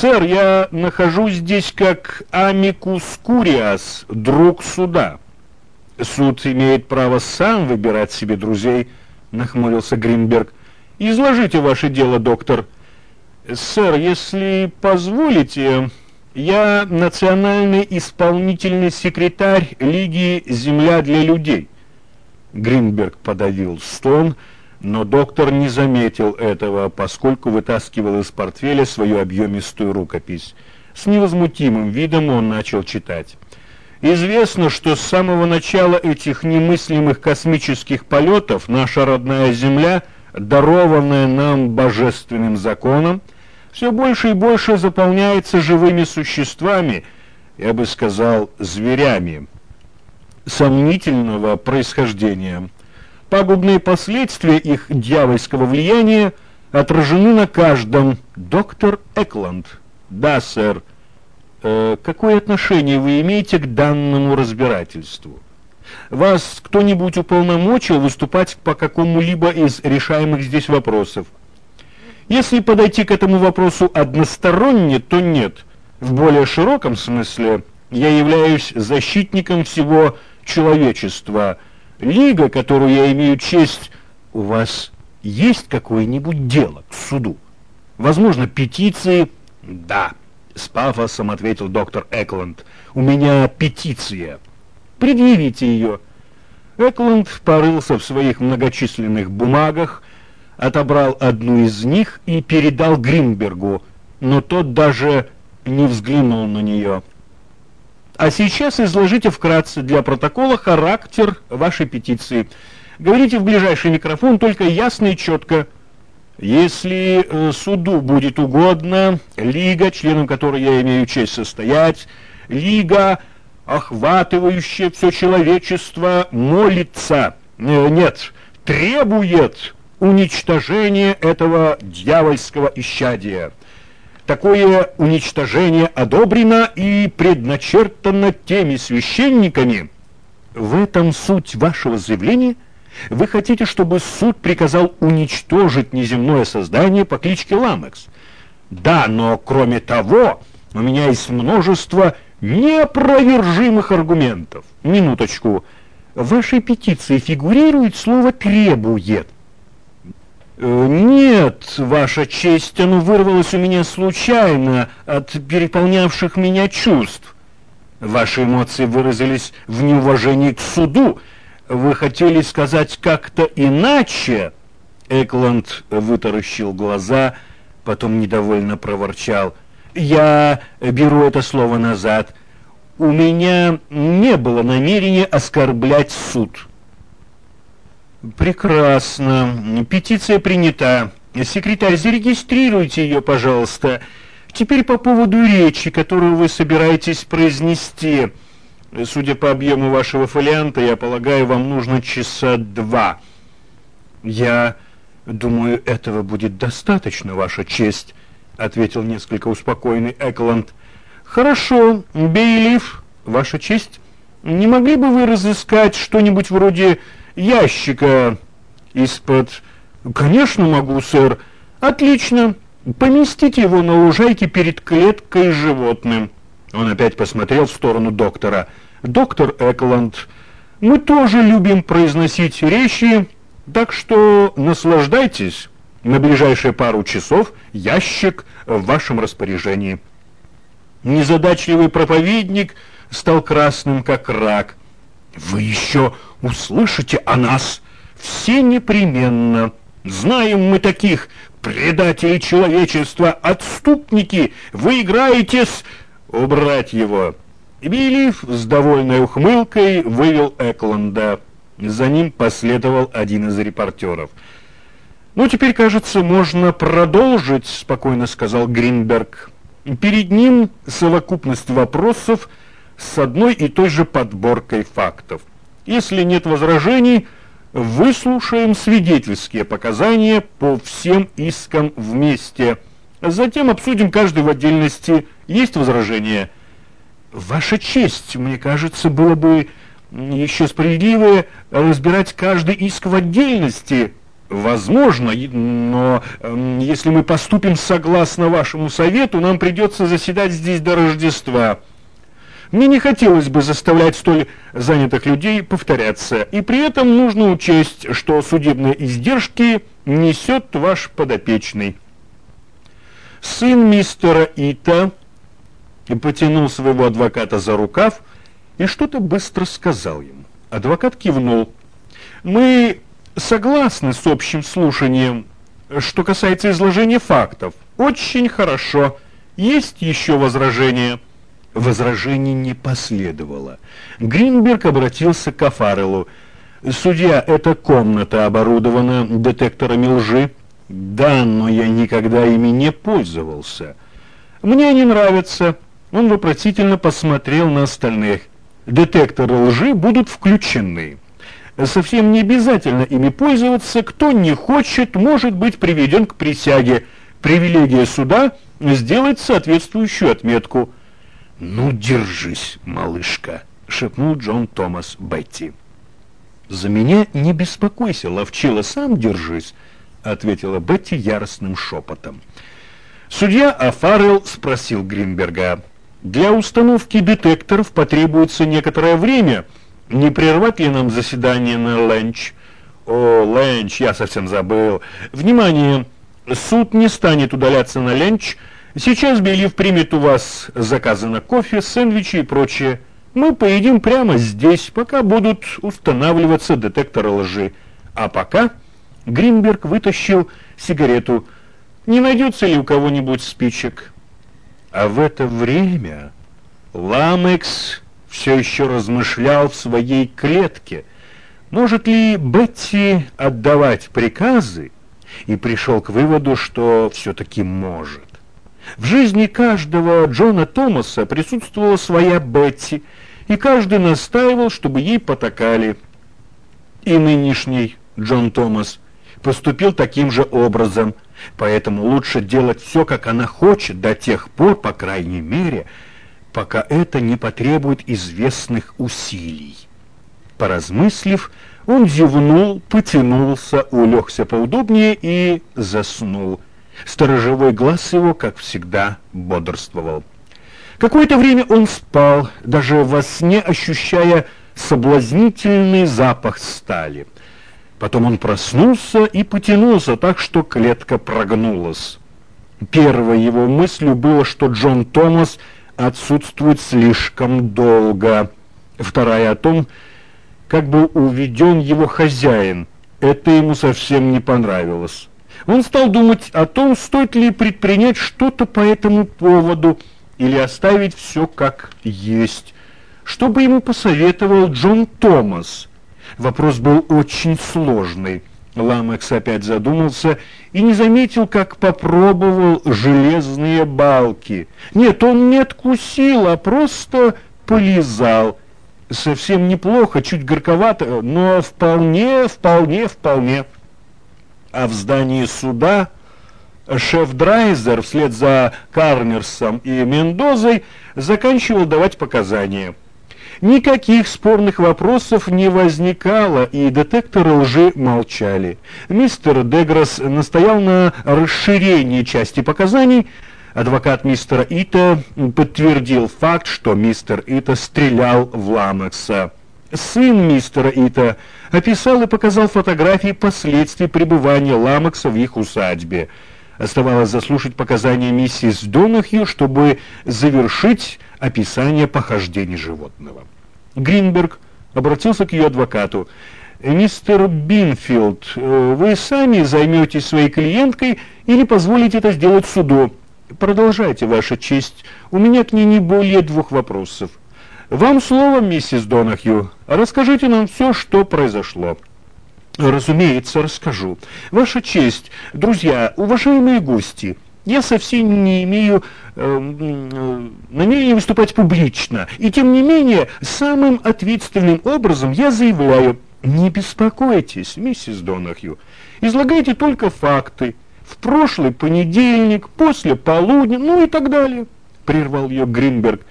«Сэр, я нахожусь здесь как амикус куриас, друг суда». «Суд имеет право сам выбирать себе друзей», — нахмурился Гринберг. «Изложите ваше дело, доктор». «Сэр, если позволите, я национальный исполнительный секретарь Лиги «Земля для людей». Гринберг подавил стон, но доктор не заметил этого, поскольку вытаскивал из портфеля свою объемистую рукопись. С невозмутимым видом он начал читать. Известно, что с самого начала этих немыслимых космических полетов наша родная Земля, дарованная нам божественным законом, все больше и больше заполняется живыми существами, я бы сказал, зверями, сомнительного происхождения. Пагубные последствия их дьявольского влияния отражены на каждом. Доктор Экланд. Да, сэр. Э, какое отношение вы имеете к данному разбирательству? Вас кто-нибудь уполномочил выступать по какому-либо из решаемых здесь вопросов? Если подойти к этому вопросу односторонне, то нет. В более широком смысле я являюсь защитником всего человечества – Лига, которую я имею честь, у вас есть какое-нибудь дело к суду? Возможно, петиции? Да, с пафосом ответил доктор Экланд. У меня петиция. Предъявите ее. Экланд порылся в своих многочисленных бумагах, отобрал одну из них и передал Гринбергу, но тот даже не взглянул на нее. А сейчас изложите вкратце для протокола характер вашей петиции. Говорите в ближайший микрофон, только ясно и четко. Если э, суду будет угодно, Лига, членом которой я имею честь состоять, Лига, охватывающая все человечество, молится, э, нет, требует уничтожения этого дьявольского исчадия. Такое уничтожение одобрено и предначертано теми священниками. В этом суть вашего заявления? Вы хотите, чтобы суд приказал уничтожить неземное создание по кличке Ламекс? Да, но кроме того, у меня есть множество неопровержимых аргументов. Минуточку. В вашей петиции фигурирует слово «требует». Э, «Нет, Ваша честь, оно вырвалось у меня случайно от переполнявших меня чувств. Ваши эмоции выразились в неуважении к суду. Вы хотели сказать как-то иначе?» Экланд вытаращил глаза, потом недовольно проворчал. «Я беру это слово назад. У меня не было намерения оскорблять суд». Прекрасно. Петиция принята. Секретарь, зарегистрируйте ее, пожалуйста. Теперь по поводу речи, которую вы собираетесь произнести. Судя по объему вашего фолианта, я полагаю, вам нужно часа два. Я думаю, этого будет достаточно, ваша честь, ответил несколько успокоенный Экланд. Хорошо, Бейлиф, ваша честь, не могли бы вы разыскать что-нибудь вроде ящика из-под... Конечно, могу, сэр. Отлично. Поместите его на лужайке перед клеткой животным. Он опять посмотрел в сторону доктора. Доктор Экланд, мы тоже любим произносить речи, так что наслаждайтесь. На ближайшие пару часов ящик в вашем распоряжении. Незадачливый проповедник стал красным, как рак. Вы еще услышите о нас все непременно. Знаем мы таких предателей человечества, отступники, вы играетесь убрать его. Билив с довольной ухмылкой вывел Экланда. За ним последовал один из репортеров. «Ну, теперь, кажется, можно продолжить», — спокойно сказал Гринберг. Перед ним совокупность вопросов с одной и той же подборкой фактов. Если нет возражений, выслушаем свидетельские показания по всем искам вместе. Затем обсудим каждый в отдельности. Есть возражения? Ваша честь, мне кажется, было бы еще справедливее разбирать каждый иск в отдельности. Возможно, но э, если мы поступим согласно вашему совету, нам придется заседать здесь до Рождества. Мне не хотелось бы заставлять столь занятых людей повторяться, и при этом нужно учесть, что судебные издержки несет ваш подопечный. Сын мистера Ита потянул своего адвоката за рукав и что-то быстро сказал ему. Адвокат кивнул. «Мы согласны с общим слушанием. Что касается изложения фактов, очень хорошо. Есть еще возражения?» Возражений не последовало. Гринберг обратился к Афарелу. «Судья, эта комната оборудована детекторами лжи?» «Да, но я никогда ими не пользовался». «Мне они нравятся». Он вопросительно посмотрел на остальных. «Детекторы лжи будут включены». Совсем не обязательно ими пользоваться. Кто не хочет, может быть приведен к присяге. Привилегия суда сделать соответствующую отметку. «Ну, держись, малышка», — шепнул Джон Томас Бетти. «За меня не беспокойся, ловчила, сам держись», — ответила Бетти яростным шепотом. Судья Афарел спросил Гринберга, «Для установки детекторов потребуется некоторое время. Не прервать ли нам заседание на ленч?» «О, ленч, я совсем забыл. Внимание! Суд не станет удаляться на ленч», — Сейчас Белив примет у вас заказы на кофе, сэндвичи и прочее. Мы поедим прямо здесь, пока будут устанавливаться детекторы лжи. А пока Гринберг вытащил сигарету. Не найдется ли у кого-нибудь спичек? А в это время Ламекс все еще размышлял в своей клетке. Может ли Бетти отдавать приказы? И пришел к выводу, что все-таки может. В жизни каждого Джона Томаса присутствовала своя Бетти, и каждый настаивал, чтобы ей потакали. И нынешний Джон Томас поступил таким же образом, поэтому лучше делать все, как она хочет, до тех пор, по крайней мере, пока это не потребует известных усилий. Поразмыслив, он зевнул, потянулся, улегся поудобнее и заснул. Сторожевой глаз его, как всегда, бодрствовал. Какое-то время он спал, даже во сне ощущая соблазнительный запах стали. Потом он проснулся и потянулся так, что клетка прогнулась. Первой его мыслью было, что Джон Томас отсутствует слишком долго. Вторая о том, как был уведен его хозяин. Это ему совсем не понравилось. Он стал думать о том, стоит ли предпринять что-то по этому поводу или оставить все как есть. Что бы ему посоветовал Джон Томас? Вопрос был очень сложный. Ламекс опять задумался и не заметил, как попробовал железные балки. Нет, он не откусил, а просто полизал. Совсем неплохо, чуть горьковато, но вполне, вполне, вполне а в здании суда шеф Драйзер вслед за Карнерсом и Мендозой заканчивал давать показания. Никаких спорных вопросов не возникало, и детекторы лжи молчали. Мистер Деграсс настоял на расширении части показаний. Адвокат мистера Ита подтвердил факт, что мистер Ита стрелял в Ламекса. Сын мистера Ита описал и показал фотографии последствий пребывания Ламакса в их усадьбе. Оставалось заслушать показания миссис Донахью, чтобы завершить описание похождений животного. Гринберг обратился к ее адвокату. «Мистер Бинфилд, вы сами займетесь своей клиенткой или позволите это сделать суду?» «Продолжайте, Ваша честь. У меня к ней не более двух вопросов». Вам слово, миссис Донахью. Расскажите нам все, что произошло. Разумеется, расскажу. Ваша честь, друзья, уважаемые гости, я совсем не имею э, э, намерения выступать публично. И тем не менее, самым ответственным образом я заявляю, не беспокойтесь, миссис Донахью, излагайте только факты. В прошлый понедельник, после полудня, ну и так далее, прервал ее Гринберг.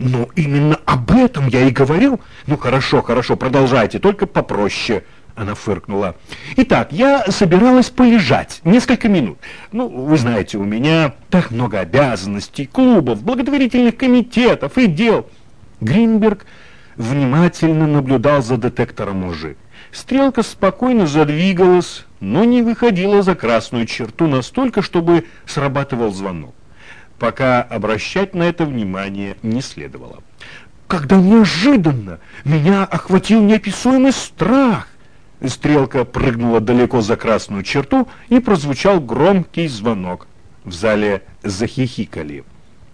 «Ну, именно об этом я и говорил. Ну, хорошо, хорошо, продолжайте, только попроще», Она фыркнула. «Итак, я собиралась полежать несколько минут. Ну, вы знаете, у меня так много обязанностей, клубов, благотворительных комитетов и дел». Гринберг внимательно наблюдал за детектором лжи. Стрелка спокойно задвигалась, но не выходила за красную черту настолько, чтобы срабатывал звонок. Пока обращать на это внимание не следовало. Когда неожиданно меня охватил неописуемый страх, Стрелка прыгнула далеко за красную черту, и прозвучал громкий звонок. В зале захихикали.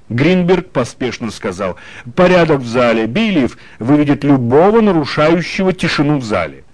Гринберг поспешно сказал, «Порядок в зале. Бейлиф выведет любого нарушающего тишину в зале».